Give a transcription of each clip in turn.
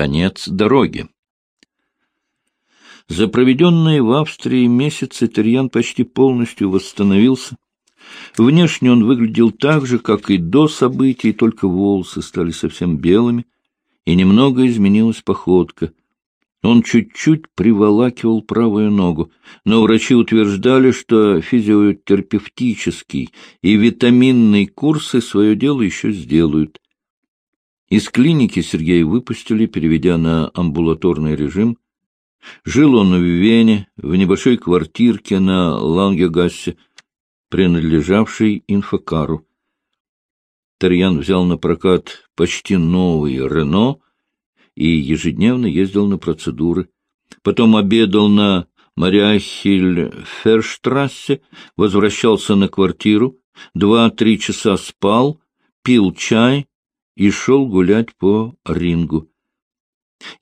Конец дороги. За проведенные в Австрии месяцы Терьян почти полностью восстановился. Внешне он выглядел так же, как и до событий, только волосы стали совсем белыми, и немного изменилась походка. Он чуть-чуть приволакивал правую ногу, но врачи утверждали, что физиотерапевтический и витаминный курсы свое дело еще сделают. Из клиники Сергея выпустили, переведя на амбулаторный режим. Жил он в Вене, в небольшой квартирке на Лангегассе, принадлежавшей инфокару. Тарьян взял на прокат почти новый «Рено» и ежедневно ездил на процедуры. Потом обедал на Мариахиль-Ферштрассе, возвращался на квартиру, два-три часа спал, пил чай и шел гулять по рингу.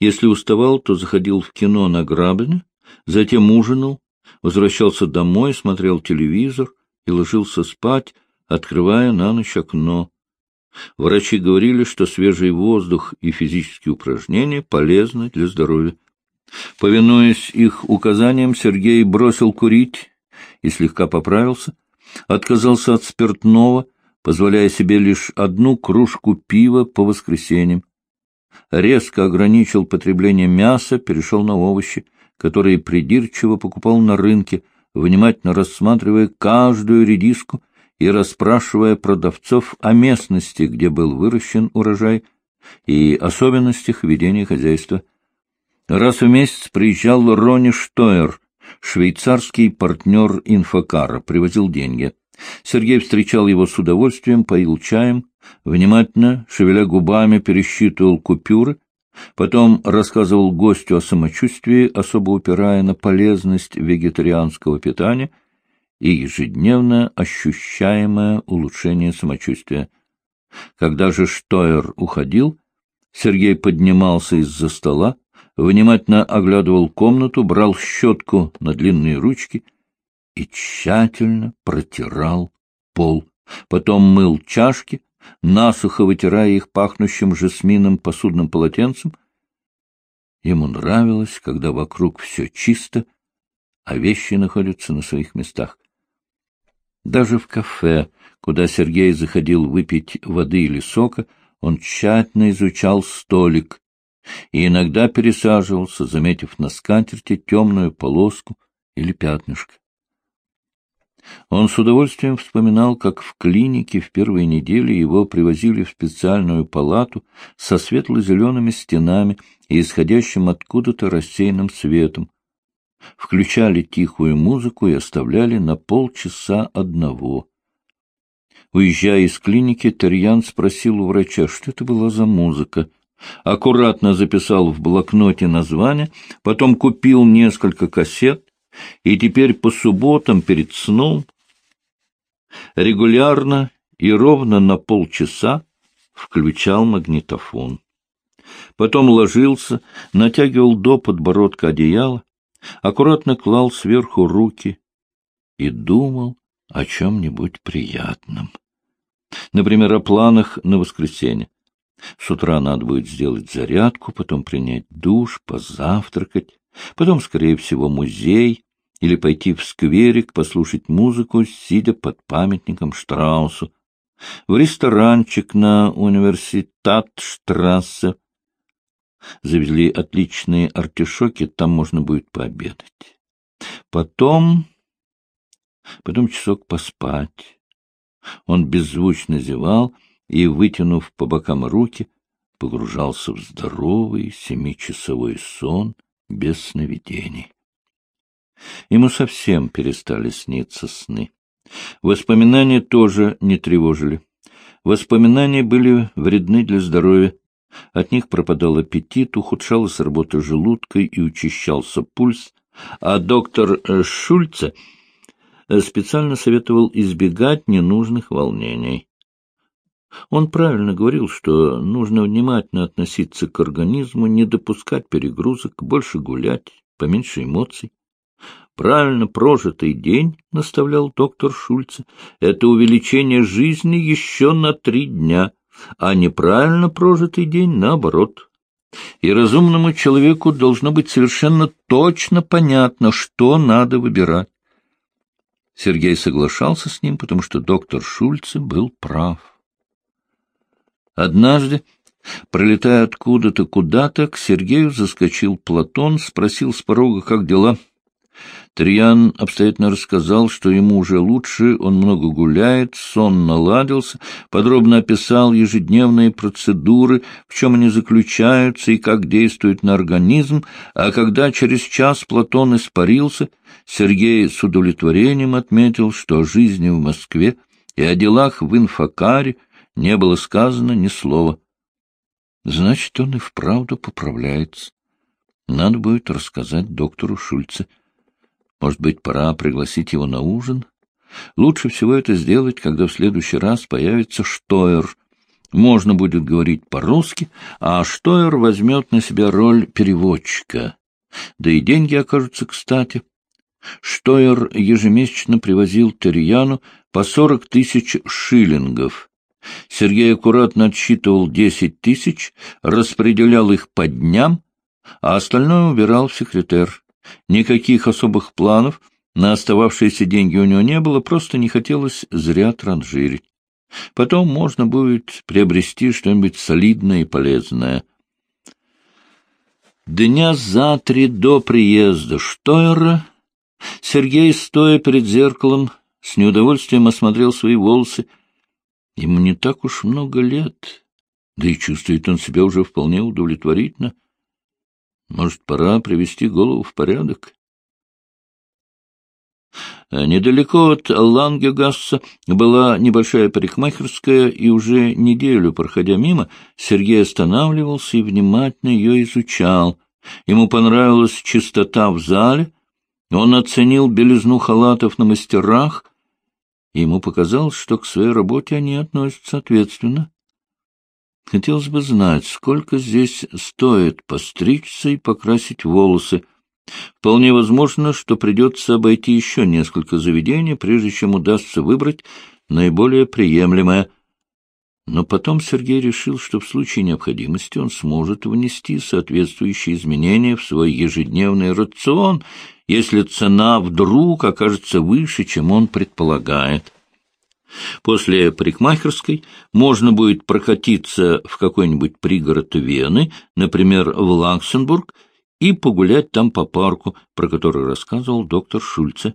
Если уставал, то заходил в кино на грабли, затем ужинал, возвращался домой, смотрел телевизор и ложился спать, открывая на ночь окно. Врачи говорили, что свежий воздух и физические упражнения полезны для здоровья. Повинуясь их указаниям, Сергей бросил курить и слегка поправился, отказался от спиртного, позволяя себе лишь одну кружку пива по воскресеньям. Резко ограничил потребление мяса, перешел на овощи, которые придирчиво покупал на рынке, внимательно рассматривая каждую редиску и расспрашивая продавцов о местности, где был выращен урожай, и особенностях ведения хозяйства. Раз в месяц приезжал Рони Штойер, швейцарский партнер инфокара, привозил деньги. Сергей встречал его с удовольствием, поил чаем, внимательно, шевеля губами, пересчитывал купюры, потом рассказывал гостю о самочувствии, особо упирая на полезность вегетарианского питания — и ежедневно ощущаемое улучшение самочувствия. Когда же Штойер уходил, Сергей поднимался из-за стола, внимательно оглядывал комнату, брал щетку на длинные ручки и тщательно протирал пол. Потом мыл чашки, насухо вытирая их пахнущим жасмином посудным полотенцем. Ему нравилось, когда вокруг все чисто, а вещи находятся на своих местах. Даже в кафе, куда Сергей заходил выпить воды или сока, он тщательно изучал столик и иногда пересаживался, заметив на скатерти темную полоску или пятнышко. Он с удовольствием вспоминал, как в клинике в первые недели его привозили в специальную палату со светло-зелеными стенами и исходящим откуда-то рассеянным светом, включали тихую музыку и оставляли на полчаса одного. Уезжая из клиники, Терьян спросил у врача, что это была за музыка. Аккуратно записал в блокноте название, потом купил несколько кассет, и теперь по субботам перед сном регулярно и ровно на полчаса включал магнитофон. Потом ложился, натягивал до подбородка одеяло, аккуратно клал сверху руки и думал о чем-нибудь приятном. Например, о планах на воскресенье. С утра надо будет сделать зарядку, потом принять душ, позавтракать, потом, скорее всего, музей или пойти в скверик послушать музыку, сидя под памятником Штраусу, в ресторанчик на университат-штрассе, Завезли отличные артишоки, там можно будет пообедать. Потом... Потом часок поспать. Он беззвучно зевал и, вытянув по бокам руки, погружался в здоровый семичасовой сон без сновидений. Ему совсем перестали сниться сны. Воспоминания тоже не тревожили. Воспоминания были вредны для здоровья, от них пропадал аппетит, ухудшалась работа желудка и учащался пульс, а доктор э, Шульце э, специально советовал избегать ненужных волнений. Он правильно говорил, что нужно внимательно относиться к организму, не допускать перегрузок, больше гулять, поменьше эмоций. Правильно прожитый день, — наставлял доктор Шульце, — это увеличение жизни еще на три дня — а неправильно прожитый день, наоборот, И разумному человеку должно быть совершенно точно понятно, что надо выбирать. Сергей соглашался с ним, потому что доктор Шульце был прав. Однажды, пролетая откуда-то куда-то, к Сергею заскочил Платон, спросил с порога, как дела — Триан обстоятельно рассказал, что ему уже лучше, он много гуляет, сон наладился, подробно описал ежедневные процедуры, в чем они заключаются и как действуют на организм, а когда через час Платон испарился, Сергей с удовлетворением отметил, что о жизни в Москве и о делах в инфокаре не было сказано ни слова. Значит, он и вправду поправляется. Надо будет рассказать доктору Шульце. Может быть, пора пригласить его на ужин? Лучше всего это сделать, когда в следующий раз появится Штойер. Можно будет говорить по-русски, а Штойер возьмет на себя роль переводчика. Да и деньги окажутся кстати. Штойер ежемесячно привозил Терьяну по сорок тысяч шиллингов. Сергей аккуратно отсчитывал десять тысяч, распределял их по дням, а остальное убирал в секретер. Никаких особых планов на остававшиеся деньги у него не было, просто не хотелось зря транжирить. Потом можно будет приобрести что-нибудь солидное и полезное. Дня за три до приезда Штойера Сергей, стоя перед зеркалом, с неудовольствием осмотрел свои волосы. Ему не так уж много лет, да и чувствует он себя уже вполне удовлетворительно. Может, пора привести голову в порядок? Недалеко от Лангегасса была небольшая парикмахерская, и уже неделю, проходя мимо, Сергей останавливался и внимательно ее изучал. Ему понравилась чистота в зале, он оценил белизну халатов на мастерах, и ему показалось, что к своей работе они относятся ответственно. Хотелось бы знать, сколько здесь стоит постричься и покрасить волосы. Вполне возможно, что придется обойти еще несколько заведений, прежде чем удастся выбрать наиболее приемлемое. Но потом Сергей решил, что в случае необходимости он сможет внести соответствующие изменения в свой ежедневный рацион, если цена вдруг окажется выше, чем он предполагает. После парикмахерской можно будет прокатиться в какой-нибудь пригород Вены, например, в Лаксембург, и погулять там по парку, про который рассказывал доктор Шульце.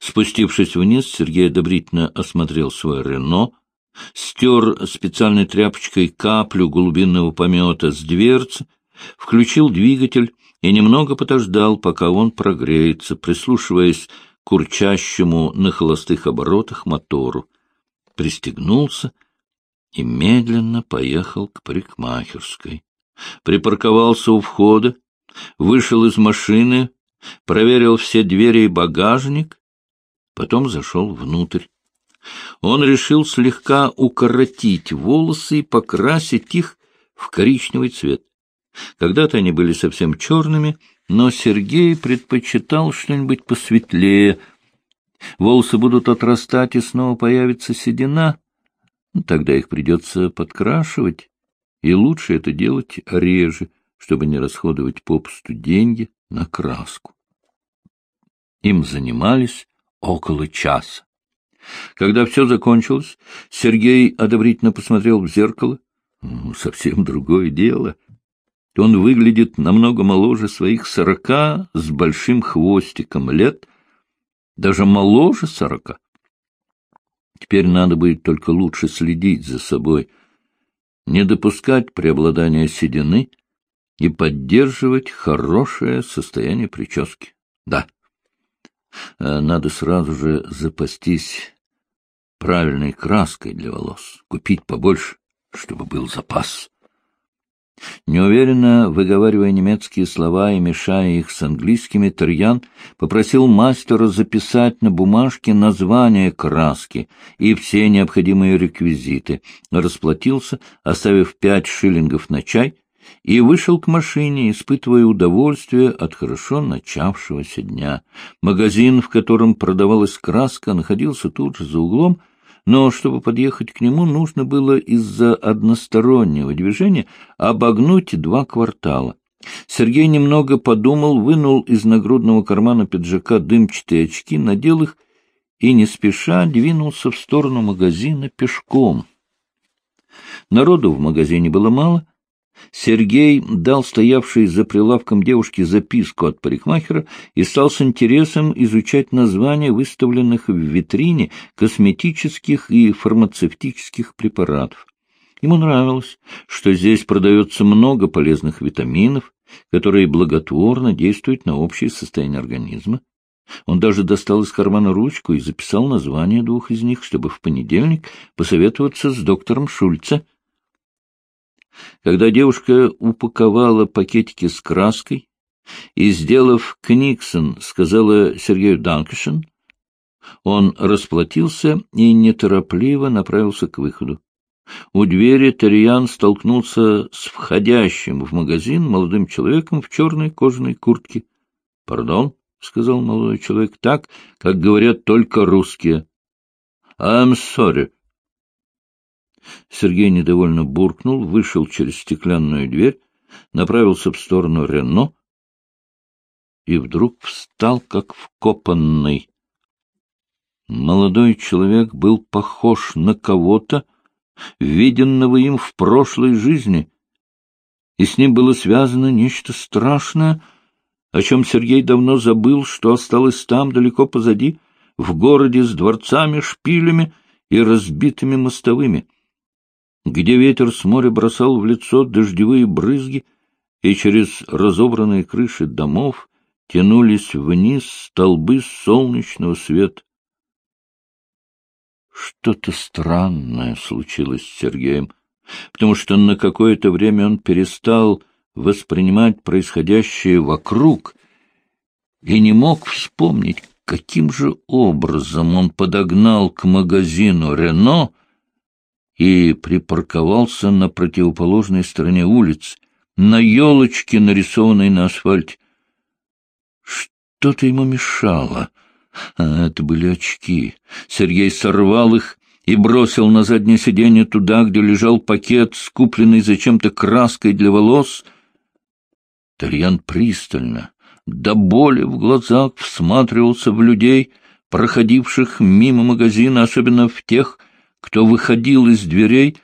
Спустившись вниз, Сергей одобрительно осмотрел свое Рено, стер специальной тряпочкой каплю глубинного помета с дверцы, включил двигатель и немного подождал, пока он прогреется, прислушиваясь курчащему на холостых оборотах мотору, пристегнулся и медленно поехал к парикмахерской. Припарковался у входа, вышел из машины, проверил все двери и багажник, потом зашел внутрь. Он решил слегка укоротить волосы и покрасить их в коричневый цвет. Когда-то они были совсем черными, но Сергей предпочитал что-нибудь посветлее. Волосы будут отрастать, и снова появится седина. Тогда их придется подкрашивать, и лучше это делать реже, чтобы не расходовать попусту деньги на краску. Им занимались около часа. Когда все закончилось, Сергей одобрительно посмотрел в зеркало. Совсем другое дело. Он выглядит намного моложе своих сорока, с большим хвостиком лет, даже моложе сорока. Теперь надо будет только лучше следить за собой, не допускать преобладания седины и поддерживать хорошее состояние прически. Да, э, надо сразу же запастись правильной краской для волос, купить побольше, чтобы был запас. Неуверенно выговаривая немецкие слова и мешая их с английскими, Тарьян попросил мастера записать на бумажке название краски и все необходимые реквизиты, расплатился, оставив пять шиллингов на чай, и вышел к машине, испытывая удовольствие от хорошо начавшегося дня. Магазин, в котором продавалась краска, находился тут же за углом, но чтобы подъехать к нему, нужно было из-за одностороннего движения обогнуть два квартала. Сергей немного подумал, вынул из нагрудного кармана пиджака дымчатые очки, надел их и не спеша двинулся в сторону магазина пешком. Народу в магазине было мало. Сергей дал стоявшей за прилавком девушке записку от парикмахера и стал с интересом изучать названия выставленных в витрине косметических и фармацевтических препаратов. Ему нравилось, что здесь продается много полезных витаминов, которые благотворно действуют на общее состояние организма. Он даже достал из кармана ручку и записал название двух из них, чтобы в понедельник посоветоваться с доктором Шульце. Когда девушка упаковала пакетики с краской и, сделав книксон, сказала Сергею Данкишин, он расплатился и неторопливо направился к выходу. У двери Тарьян столкнулся с входящим в магазин молодым человеком в черной кожаной куртке. — Пардон, — сказал молодой человек, — так, как говорят только русские. — I'm sorry. Сергей недовольно буркнул, вышел через стеклянную дверь, направился в сторону Рено и вдруг встал, как вкопанный. Молодой человек был похож на кого-то, виденного им в прошлой жизни, и с ним было связано нечто страшное, о чем Сергей давно забыл, что осталось там, далеко позади, в городе с дворцами, шпилями и разбитыми мостовыми где ветер с моря бросал в лицо дождевые брызги, и через разобранные крыши домов тянулись вниз столбы солнечного света. Что-то странное случилось с Сергеем, потому что на какое-то время он перестал воспринимать происходящее вокруг и не мог вспомнить, каким же образом он подогнал к магазину «Рено» и припарковался на противоположной стороне улицы, на елочке, нарисованной на асфальте. Что-то ему мешало. А это были очки. Сергей сорвал их и бросил на заднее сиденье туда, где лежал пакет, скупленный зачем-то краской для волос. Тарьян пристально, до боли в глазах, всматривался в людей, проходивших мимо магазина, особенно в тех, кто выходил из дверей,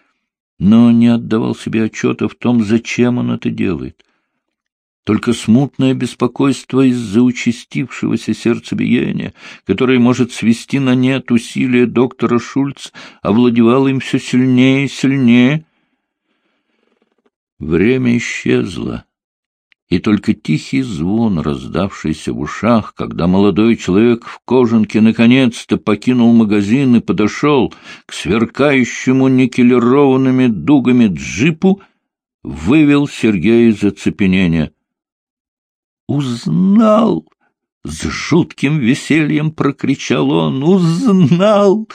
но не отдавал себе отчета в том, зачем он это делает. Только смутное беспокойство из-за участившегося сердцебиения, которое может свести на нет усилия доктора Шульц, овладевало им все сильнее и сильнее. Время исчезло и только тихий звон, раздавшийся в ушах, когда молодой человек в кожанке наконец-то покинул магазин и подошел к сверкающему никелированными дугами джипу, вывел Сергея из оцепенения. «Узнал!» — с жутким весельем прокричал он. «Узнал!»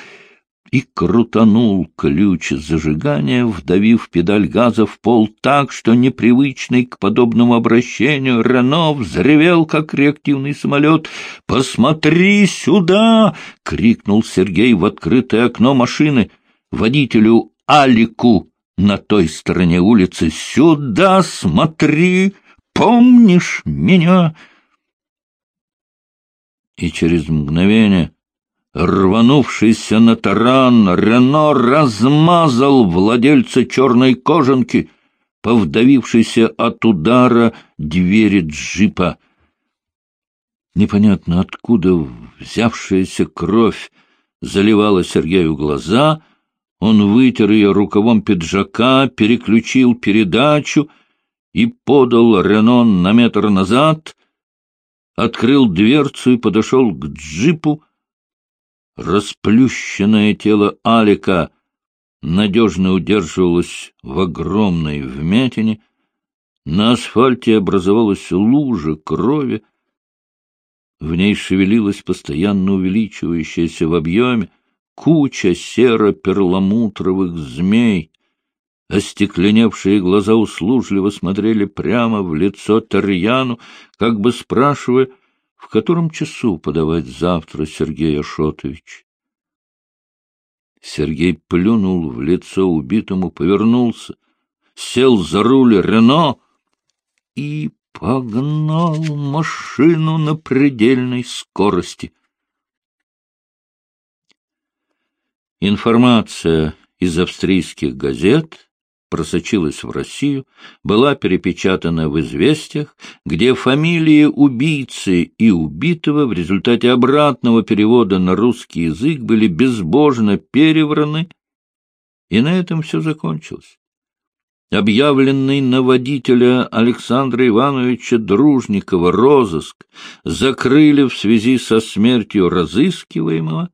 И крутанул ключ зажигания, вдавив педаль газа в пол так, что непривычный к подобному обращению Рено взревел, как реактивный самолет. «Посмотри сюда!» — крикнул Сергей в открытое окно машины водителю Алику на той стороне улицы. «Сюда смотри! Помнишь меня?» И через мгновение Рванувшийся на таран, Рено размазал владельца черной кожанки, повдавившейся от удара двери джипа. Непонятно откуда взявшаяся кровь заливала Сергею глаза, он вытер ее рукавом пиджака, переключил передачу и подал Рено на метр назад, открыл дверцу и подошел к джипу, Расплющенное тело Алика надежно удерживалось в огромной вмятине, на асфальте образовалась лужа крови, в ней шевелилась постоянно увеличивающаяся в объеме куча серо-перламутровых змей. Остекленевшие глаза услужливо смотрели прямо в лицо Тарьяну, как бы спрашивая — в котором часу подавать завтра, Сергей Ашотович? Сергей плюнул в лицо убитому, повернулся, сел за руль Рено и погнал машину на предельной скорости. Информация из австрийских газет просочилась в Россию, была перепечатана в «Известиях», где фамилии убийцы и убитого в результате обратного перевода на русский язык были безбожно перевраны, и на этом все закончилось. Объявленный на водителя Александра Ивановича Дружникова розыск закрыли в связи со смертью разыскиваемого,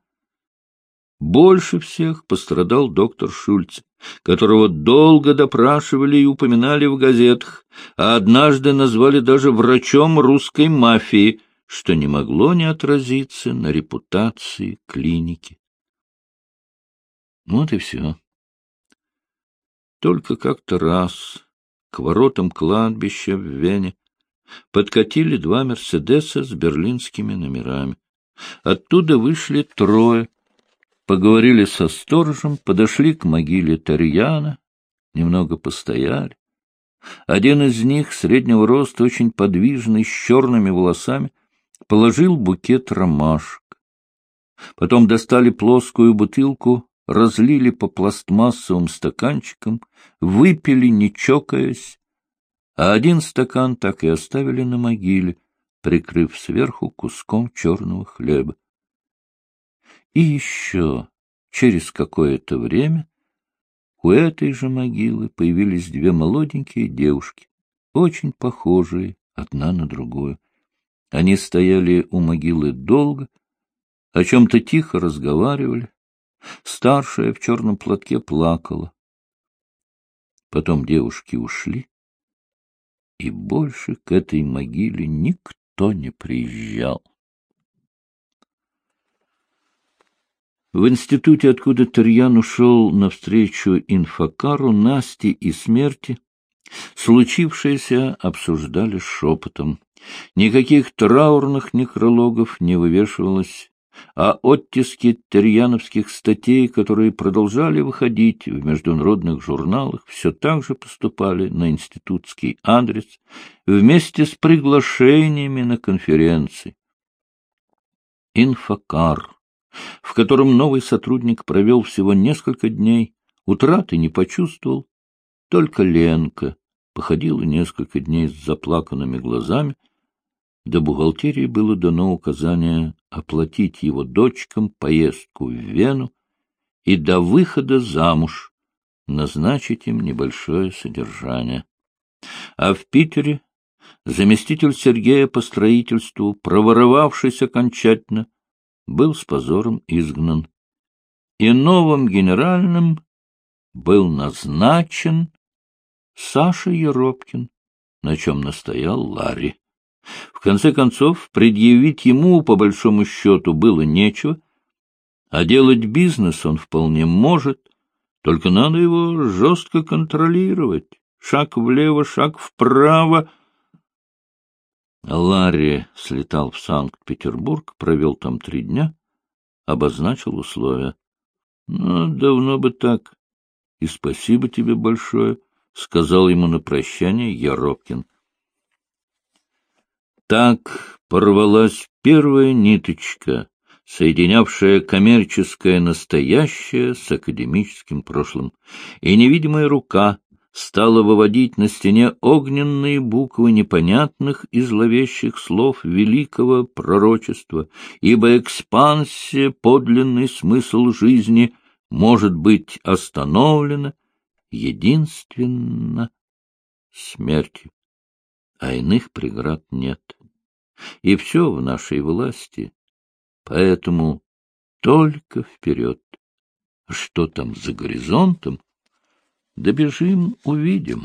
больше всех пострадал доктор Шульц, которого долго допрашивали и упоминали в газетах, а однажды назвали даже врачом русской мафии, что не могло не отразиться на репутации клиники. Вот и все. Только как-то раз к воротам кладбища в Вене подкатили два «Мерседеса» с берлинскими номерами. Оттуда вышли трое поговорили со сторожем, подошли к могиле Тарьяна, немного постояли. Один из них, среднего роста, очень подвижный, с черными волосами, положил букет ромашек. Потом достали плоскую бутылку, разлили по пластмассовым стаканчикам, выпили, не чокаясь, а один стакан так и оставили на могиле, прикрыв сверху куском черного хлеба. И еще через какое-то время у этой же могилы появились две молоденькие девушки, очень похожие одна на другую. Они стояли у могилы долго, о чем-то тихо разговаривали. Старшая в черном платке плакала. Потом девушки ушли, и больше к этой могиле никто не приезжал. В институте, откуда Терьян ушел навстречу инфокару, Насти и смерти, случившееся обсуждали шепотом. Никаких траурных некрологов не вывешивалось, а оттиски терьяновских статей, которые продолжали выходить в международных журналах, все так же поступали на институтский адрес вместе с приглашениями на конференции. Инфокар в котором новый сотрудник провел всего несколько дней, утраты не почувствовал, только Ленка походила несколько дней с заплаканными глазами, до бухгалтерии было дано указание оплатить его дочкам поездку в Вену и до выхода замуж назначить им небольшое содержание. А в Питере заместитель Сергея по строительству, проворовавшись окончательно, был с позором изгнан. И новым генеральным был назначен Саша Еропкин, на чем настоял Ларри. В конце концов, предъявить ему, по большому счету, было нечего, а делать бизнес он вполне может, только надо его жестко контролировать. Шаг влево, шаг вправо — Ларри слетал в Санкт-Петербург, провел там три дня, обозначил условия. — Ну, давно бы так. И спасибо тебе большое, — сказал ему на прощание Яропкин. Так порвалась первая ниточка, соединявшая коммерческое настоящее с академическим прошлым, и невидимая рука стала выводить на стене огненные буквы непонятных и зловещих слов великого пророчества, ибо экспансия, подлинный смысл жизни, может быть остановлена единственно смертью, а иных преград нет. И все в нашей власти, поэтому только вперед. Что там за горизонтом? Добежим — увидим.